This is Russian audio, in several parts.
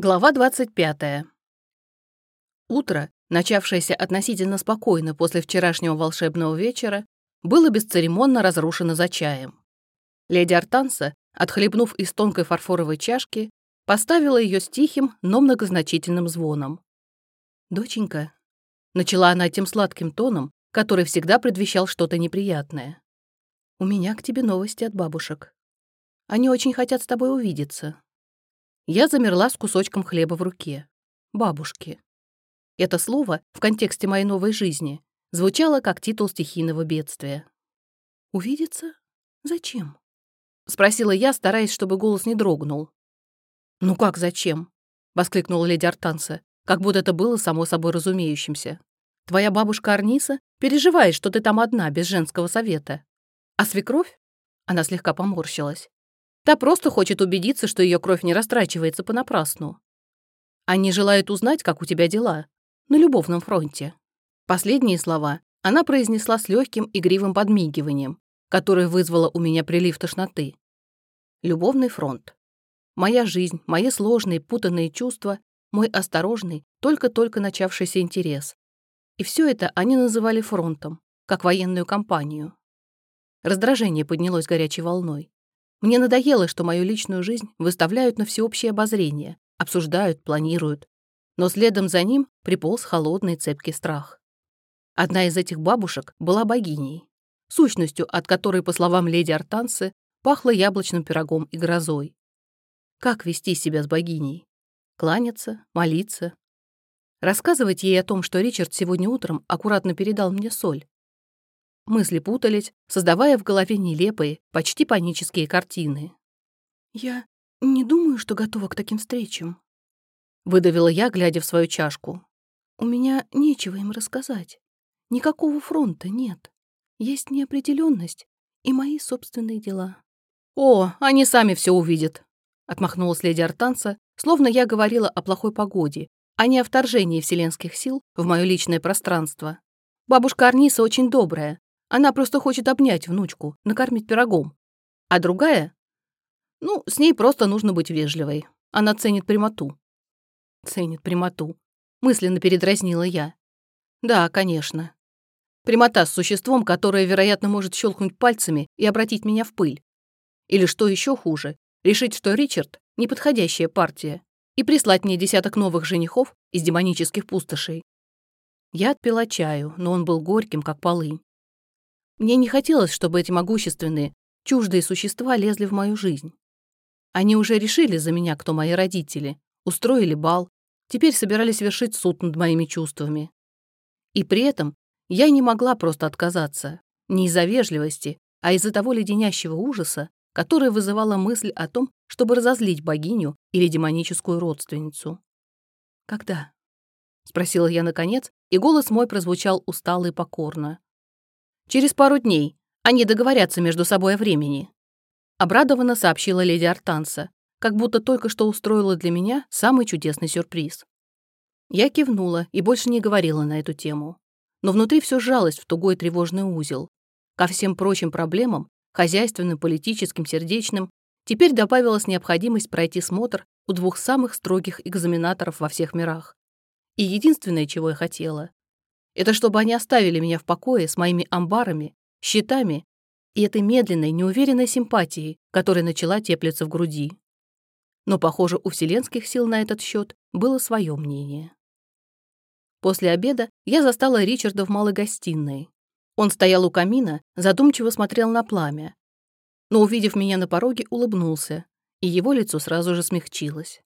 Глава 25. Утро, начавшееся относительно спокойно после вчерашнего волшебного вечера, было бесцеремонно разрушено за чаем. Леди Артанса, отхлебнув из тонкой фарфоровой чашки, поставила ее с тихим, но многозначительным звоном. «Доченька», — начала она тем сладким тоном, который всегда предвещал что-то неприятное, «у меня к тебе новости от бабушек. Они очень хотят с тобой увидеться». Я замерла с кусочком хлеба в руке. Бабушки. Это слово в контексте моей новой жизни звучало как титул стихийного бедствия. «Увидеться? Зачем?» — спросила я, стараясь, чтобы голос не дрогнул. «Ну как зачем?» — воскликнула леди Артанса, как будто это было само собой разумеющимся. «Твоя бабушка Арниса переживает, что ты там одна, без женского совета. А свекровь?» — она слегка поморщилась. Та просто хочет убедиться, что ее кровь не растрачивается понапрасну. Они желают узнать, как у тебя дела, на любовном фронте. Последние слова она произнесла с легким игривым подмигиванием, которое вызвало у меня прилив тошноты. Любовный фронт. Моя жизнь, мои сложные, путанные чувства, мой осторожный, только-только начавшийся интерес. И все это они называли фронтом, как военную кампанию. Раздражение поднялось горячей волной. Мне надоело, что мою личную жизнь выставляют на всеобщее обозрение, обсуждают, планируют. Но следом за ним приполз холодный цепкий страх. Одна из этих бабушек была богиней, сущностью, от которой, по словам леди Артансы, пахло яблочным пирогом и грозой. Как вести себя с богиней? Кланяться, молиться? Рассказывать ей о том, что Ричард сегодня утром аккуратно передал мне соль, Мысли путались, создавая в голове нелепые, почти панические картины. «Я не думаю, что готова к таким встречам», — выдавила я, глядя в свою чашку. «У меня нечего им рассказать. Никакого фронта нет. Есть неопределенность и мои собственные дела». «О, они сами все увидят», — отмахнулась леди Артанца, словно я говорила о плохой погоде, а не о вторжении вселенских сил в мое личное пространство. Бабушка Арниса очень добрая, она просто хочет обнять внучку, накормить пирогом. А другая? Ну, с ней просто нужно быть вежливой. Она ценит прямоту. Ценит прямоту. Мысленно передразнила я. Да, конечно. Прямота с существом, которое, вероятно, может щелкнуть пальцами и обратить меня в пыль. Или, что еще хуже, решить, что Ричард — неподходящая партия, и прислать мне десяток новых женихов из демонических пустошей. Я отпила чаю, но он был горьким, как полынь. Мне не хотелось, чтобы эти могущественные, чуждые существа лезли в мою жизнь. Они уже решили за меня, кто мои родители, устроили бал, теперь собирались вершить суд над моими чувствами. И при этом я не могла просто отказаться, не из-за вежливости, а из-за того леденящего ужаса, который вызывала мысль о том, чтобы разозлить богиню или демоническую родственницу. «Когда?» — спросила я наконец, и голос мой прозвучал устало и покорно. Через пару дней. Они договорятся между собой о времени. Обрадованно сообщила леди Артанса, как будто только что устроила для меня самый чудесный сюрприз. Я кивнула и больше не говорила на эту тему. Но внутри все сжалось в тугой тревожный узел. Ко всем прочим проблемам, хозяйственным, политическим, сердечным, теперь добавилась необходимость пройти смотр у двух самых строгих экзаменаторов во всех мирах. И единственное, чего я хотела, это чтобы они оставили меня в покое с моими амбарами, щитами и этой медленной, неуверенной симпатией, которая начала теплиться в груди. Но, похоже, у вселенских сил на этот счет было свое мнение. После обеда я застала Ричарда в малой гостиной. Он стоял у камина, задумчиво смотрел на пламя. Но, увидев меня на пороге, улыбнулся, и его лицо сразу же смягчилось.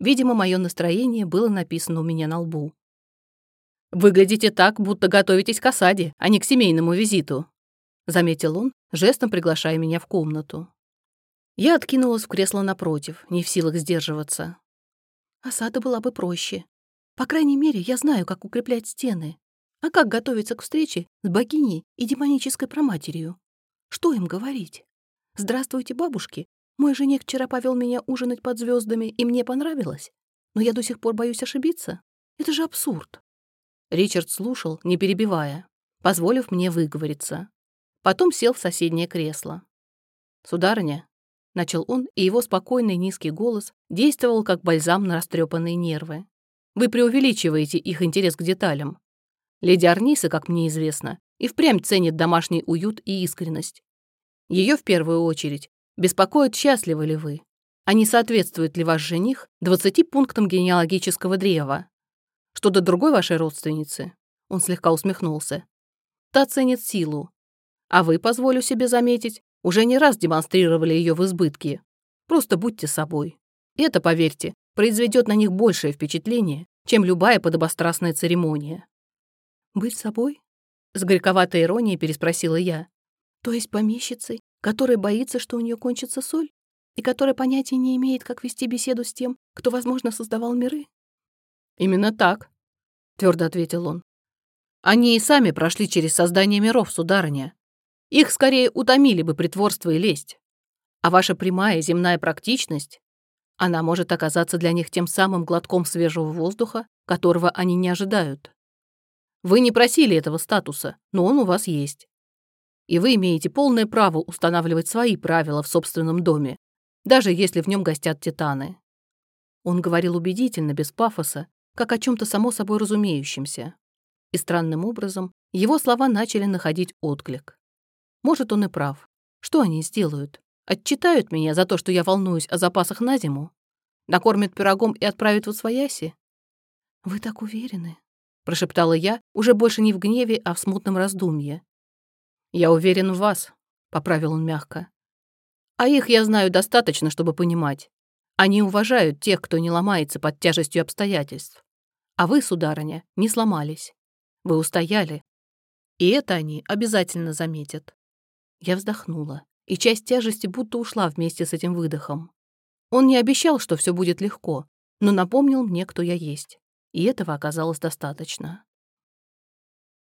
Видимо, мое настроение было написано у меня на лбу. «Выглядите так, будто готовитесь к осаде, а не к семейному визиту», — заметил он, жестом приглашая меня в комнату. Я откинулась в кресло напротив, не в силах сдерживаться. Осада была бы проще. По крайней мере, я знаю, как укреплять стены. А как готовиться к встрече с богиней и демонической проматерью? Что им говорить? «Здравствуйте, бабушки. Мой жених вчера повел меня ужинать под звездами, и мне понравилось. Но я до сих пор боюсь ошибиться. Это же абсурд. Ричард слушал, не перебивая, позволив мне выговориться. Потом сел в соседнее кресло. «Сударыня, начал он, и его спокойный низкий голос действовал как бальзам на растрепанные нервы. «Вы преувеличиваете их интерес к деталям. Леди Арниса, как мне известно, и впрямь ценит домашний уют и искренность. Ее в первую очередь беспокоит, счастливы ли вы, а не соответствует ли ваш жених 20 пунктам генеалогического древа. Что до другой вашей родственницы, он слегка усмехнулся, та ценит силу, а вы, позволю себе заметить, уже не раз демонстрировали ее в избытке. Просто будьте собой. Это, поверьте, произведет на них большее впечатление, чем любая подобострастная церемония. «Быть собой?» — с горьковатой иронией переспросила я. «То есть помещицей, которая боится, что у нее кончится соль, и которая понятия не имеет, как вести беседу с тем, кто, возможно, создавал миры?» «Именно так», — твердо ответил он. «Они и сами прошли через создание миров, сударыня. Их скорее утомили бы притворство и лесть. А ваша прямая земная практичность, она может оказаться для них тем самым глотком свежего воздуха, которого они не ожидают. Вы не просили этого статуса, но он у вас есть. И вы имеете полное право устанавливать свои правила в собственном доме, даже если в нем гостят титаны. Он говорил убедительно, без пафоса, как о чем то само собой разумеющемся. И странным образом его слова начали находить отклик. Может, он и прав. Что они сделают? Отчитают меня за то, что я волнуюсь о запасах на зиму? Накормят пирогом и отправят в Освояси? «Вы так уверены?» — прошептала я, уже больше не в гневе, а в смутном раздумье. «Я уверен в вас», — поправил он мягко. «А их я знаю достаточно, чтобы понимать. Они уважают тех, кто не ломается под тяжестью обстоятельств. А вы, сударыня, не сломались. Вы устояли. И это они обязательно заметят. Я вздохнула, и часть тяжести будто ушла вместе с этим выдохом. Он не обещал, что все будет легко, но напомнил мне, кто я есть. И этого оказалось достаточно.